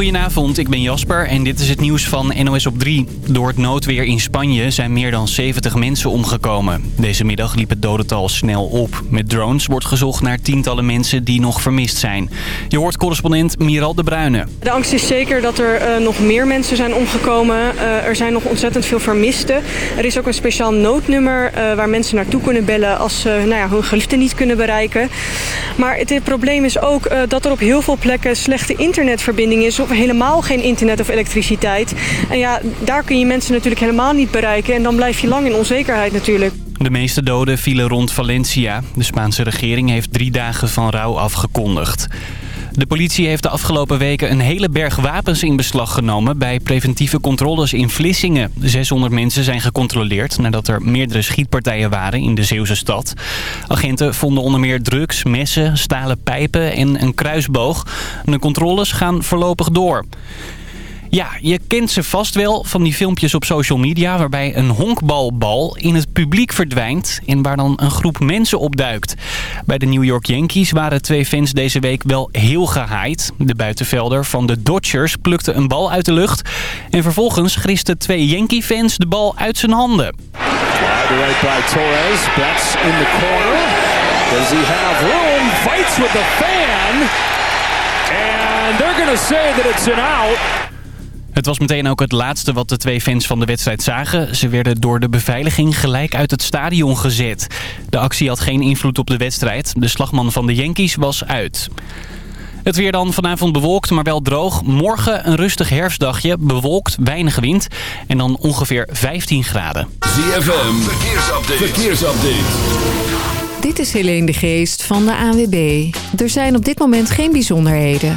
Goedenavond, ik ben Jasper en dit is het nieuws van NOS op 3. Door het noodweer in Spanje zijn meer dan 70 mensen omgekomen. Deze middag liep het dodental snel op. Met drones wordt gezocht naar tientallen mensen die nog vermist zijn. Je hoort correspondent Miral de Bruyne. De angst is zeker dat er uh, nog meer mensen zijn omgekomen. Uh, er zijn nog ontzettend veel vermisten. Er is ook een speciaal noodnummer uh, waar mensen naartoe kunnen bellen als ze nou ja, hun geliefde niet kunnen bereiken. Maar het, het probleem is ook dat er op heel veel plekken slechte internetverbinding is helemaal geen internet of elektriciteit. En ja, daar kun je mensen natuurlijk helemaal niet bereiken. En dan blijf je lang in onzekerheid natuurlijk. De meeste doden vielen rond Valencia. De Spaanse regering heeft drie dagen van rouw afgekondigd. De politie heeft de afgelopen weken een hele berg wapens in beslag genomen... bij preventieve controles in Vlissingen. 600 mensen zijn gecontroleerd nadat er meerdere schietpartijen waren in de Zeeuwse stad. Agenten vonden onder meer drugs, messen, stalen pijpen en een kruisboog. De controles gaan voorlopig door. Ja, je kent ze vast wel van die filmpjes op social media... waarbij een honkbalbal in het publiek verdwijnt... en waar dan een groep mensen opduikt. Bij de New York Yankees waren twee fans deze week wel heel gehaaid. De buitenvelder van de Dodgers plukte een bal uit de lucht... en vervolgens gristen twee Yankee-fans de bal uit zijn handen. Torres, bats in the corner. Does he have room? Fights with the fan. And they're gonna say that it's an out. Het was meteen ook het laatste wat de twee fans van de wedstrijd zagen. Ze werden door de beveiliging gelijk uit het stadion gezet. De actie had geen invloed op de wedstrijd. De slagman van de Yankees was uit. Het weer dan vanavond bewolkt, maar wel droog. Morgen een rustig herfstdagje, bewolkt, weinig wind en dan ongeveer 15 graden. ZFM, verkeersupdate. verkeersupdate. Dit is Helene de Geest van de ANWB. Er zijn op dit moment geen bijzonderheden.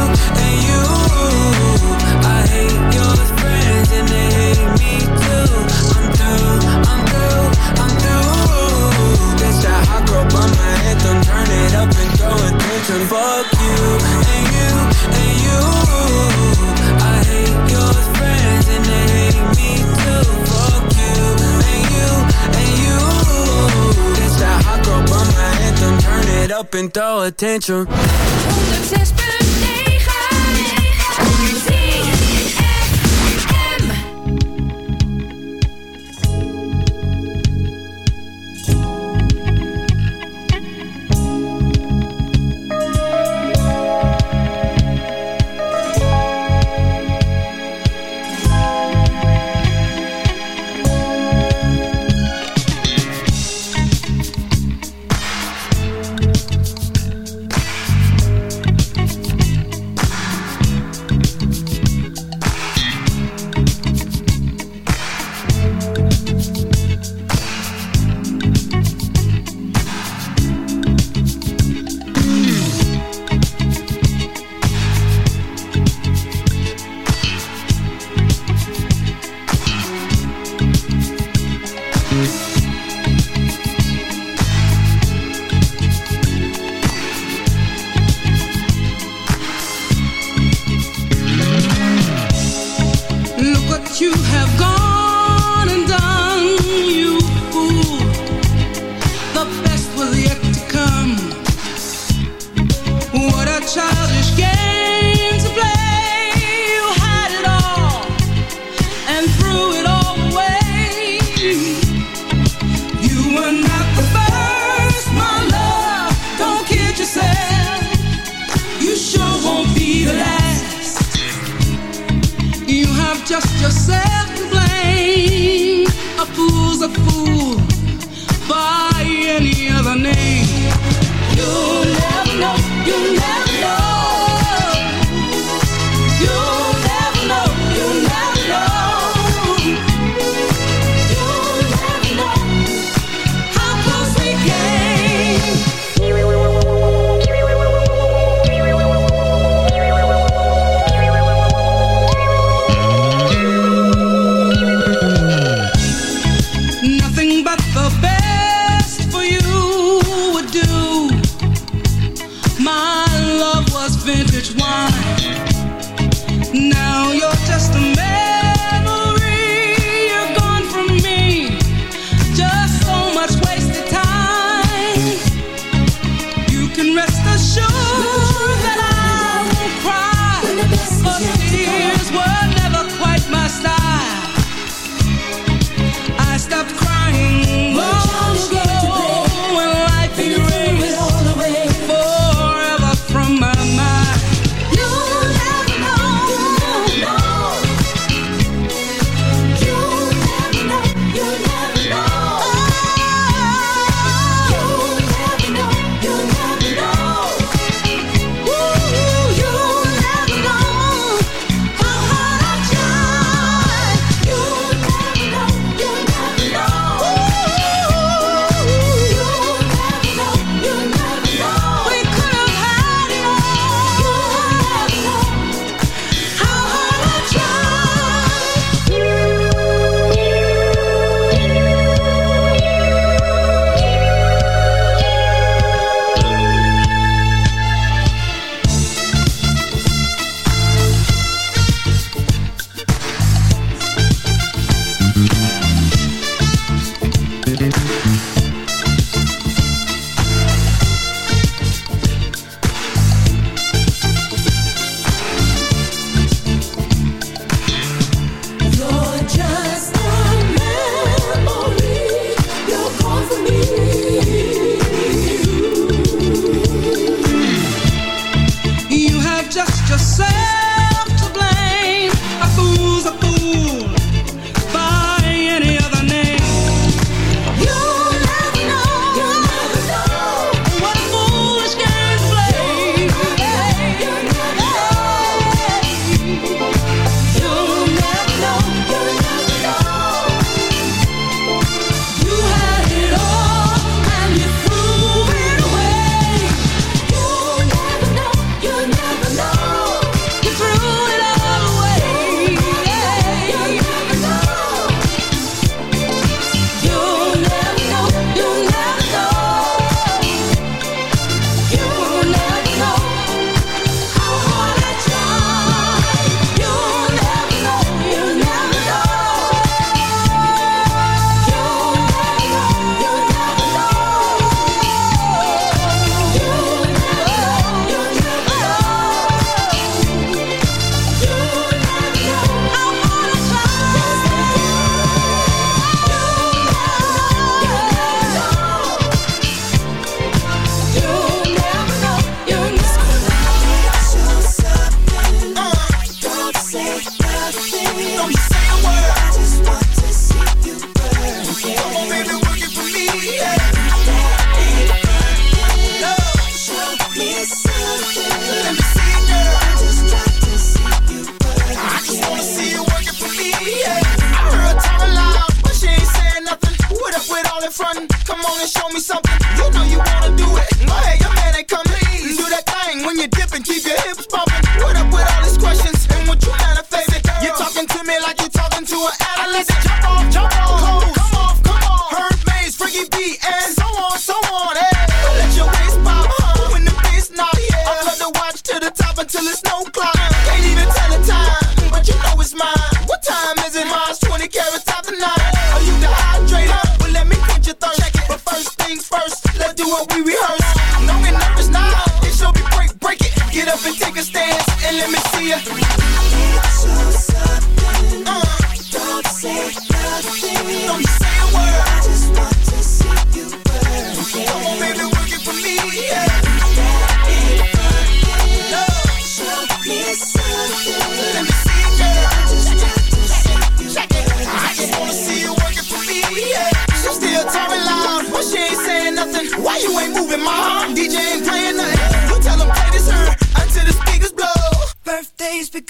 it up and throw attention. 106.9 like you're talking to an adolescent. Jump off, jump on. come, come off, come on. Herb Mays, Freaky B, and so on, so on. Hey. Let your waist pop huh? when the bass knock. Yeah. I love to watch to the top until it's no clock. Can't even tell the time, but you know it's mine. What time is it? Mine's 20 carats top the night. Are you dehydrated? Well, let me quench your thirst. Check it. But first things first, let's do what we rehearse. No up is now, it should be break, break it. Get up and take a stance, and let me see you.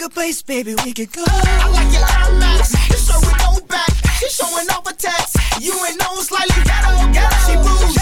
a place, baby, we could go. I like your Air Max. You show we go back. You showing off a text. You ain't no slightly ghetto, ghetto. She moves.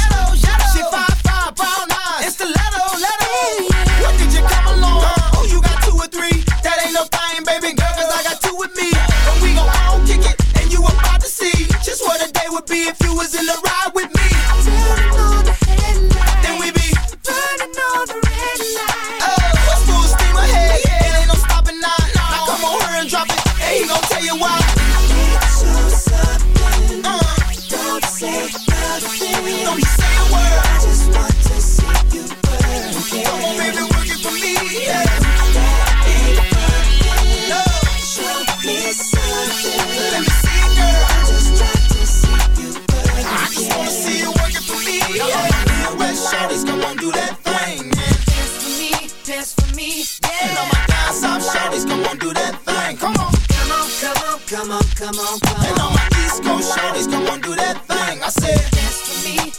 gon' do that thing, yeah. Dance for me, dance for me, yeah. And all my guys, I'm shorties, come on, do that thing. Come on. Come on, come on, come on, come on, come on. And all my East Coast shorties, come on, do that thing. I said, dance for me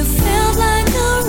you felt like a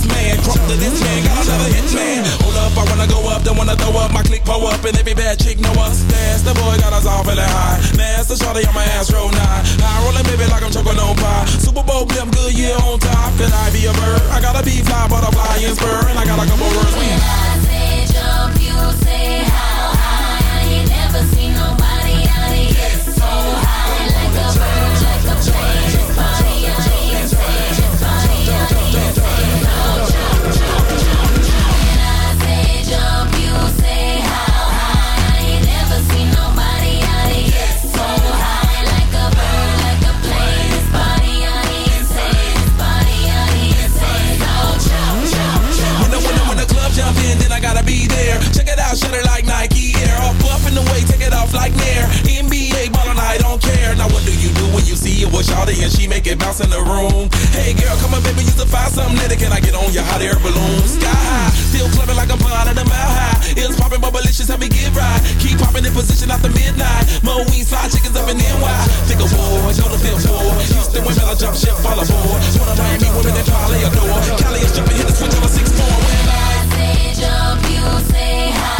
this man, crop to this man, got another hit man. Hold up, I wanna go up, don't wanna throw up, my click pull up, and every bad chick know us. That's the boy got us all feeling high. Master shawty on my ass, roll nine. High rolling, baby, like I'm choking on pie. Super Bowl blimp, Goodyear on top. Could I be a bird? I gotta be fly, butterfly, and spur, and I got a couple words. When I said jump, you style, it like Nike Air. All buff in the way, take it off like Nair. NBA ballin', I don't care. Now what do you do when you see it with Shawty and she make it bounce in the room? Hey girl, come on baby, you to find something later. Can I get on your hot air balloon? Sky high, still clubbing like a blind at a mile high. It's popping, but malicious, help me get right. Keep popping in position after midnight. Mo, we fly chickens up in NY. Think of war, show the feel floor. Houston women, I jump ship, follow aboard. One of Miami women that probably adore. Cali is jumping, hit the switch on a six four. When I say jump, you say high.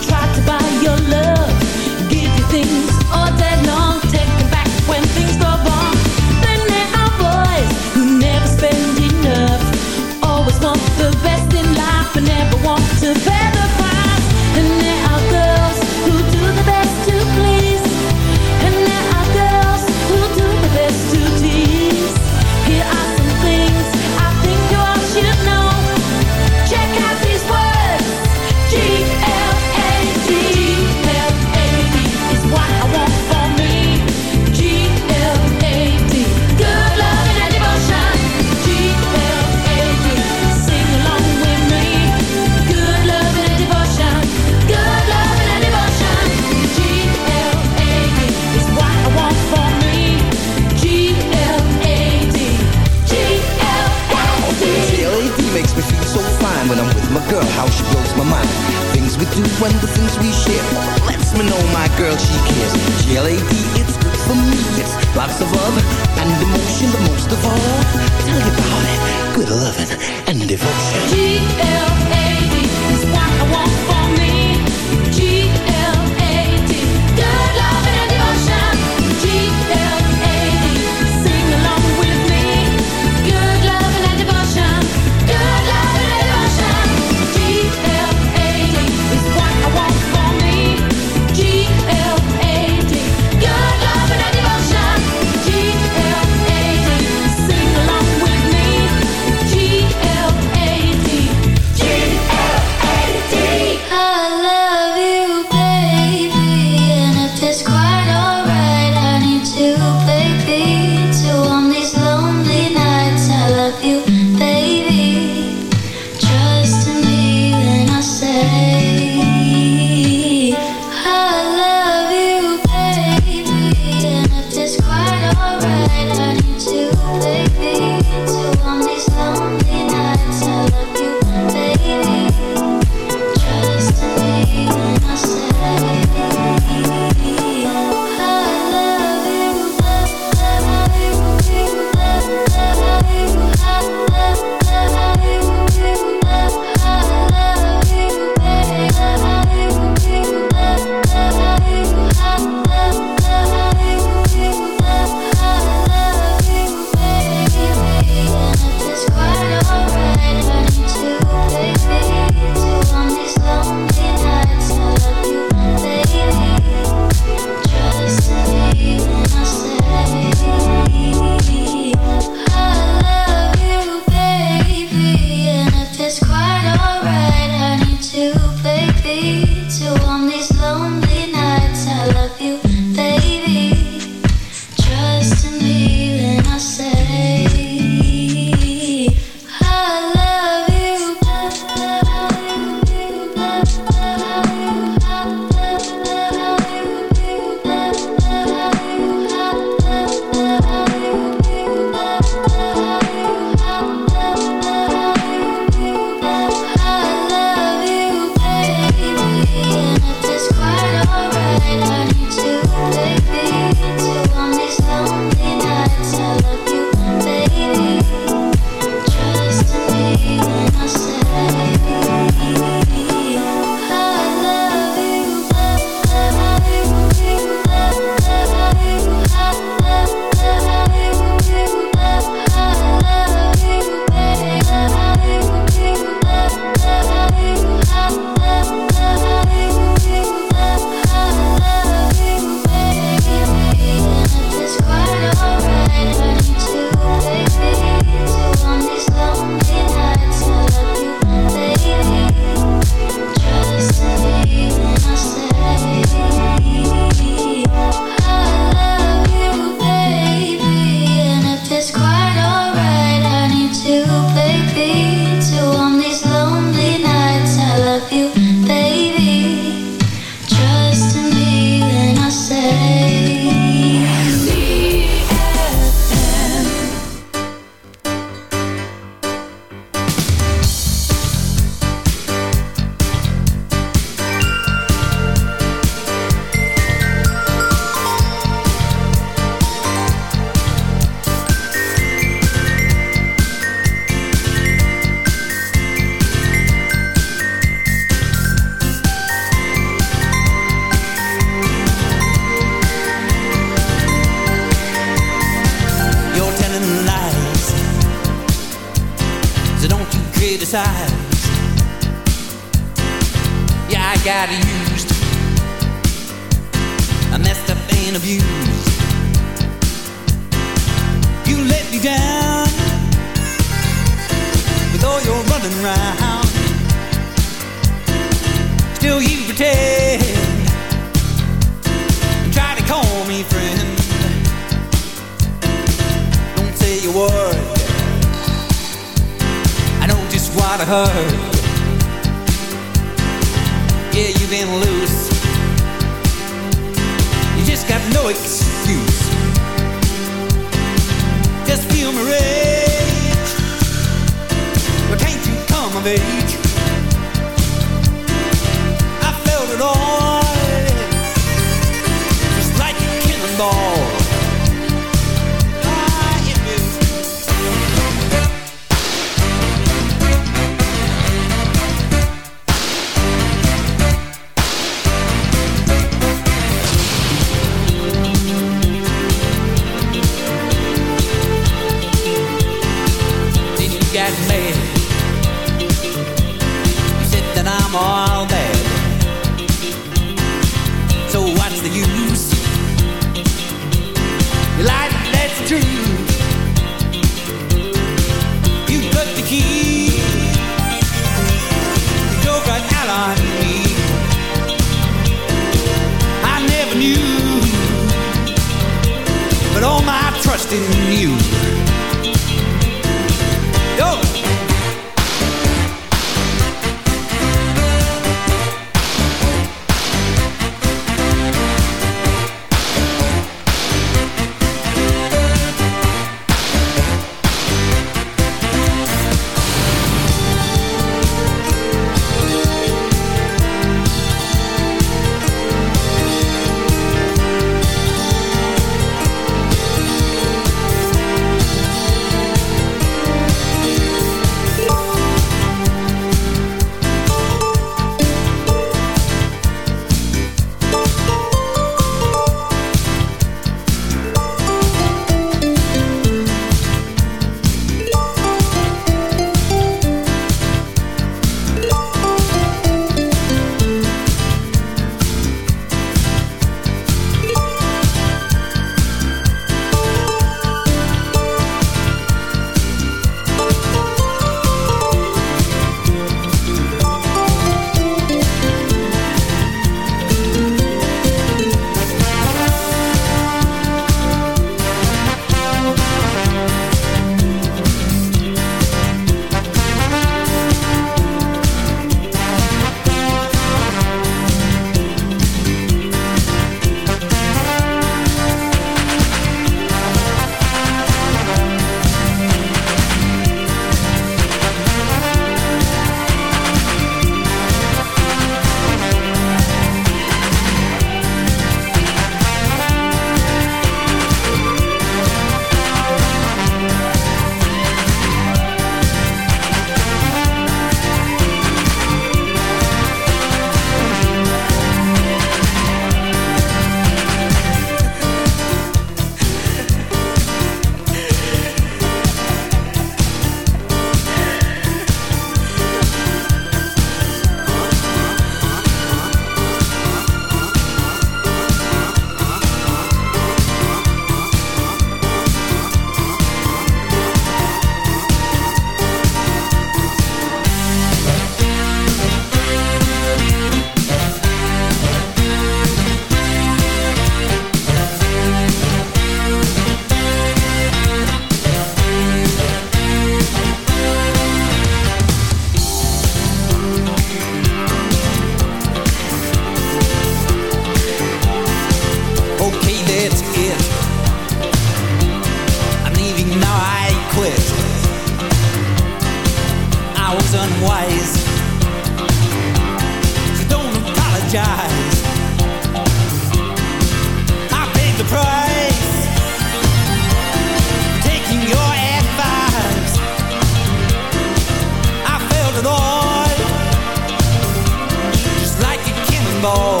cannonball.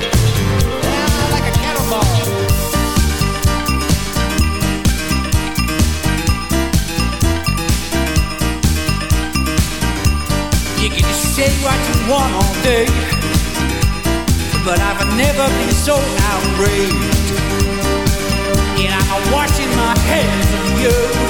Yeah, like a cannonball. You get to say what you want all day, but I've never been so outraged. And I'm washing my hands of you.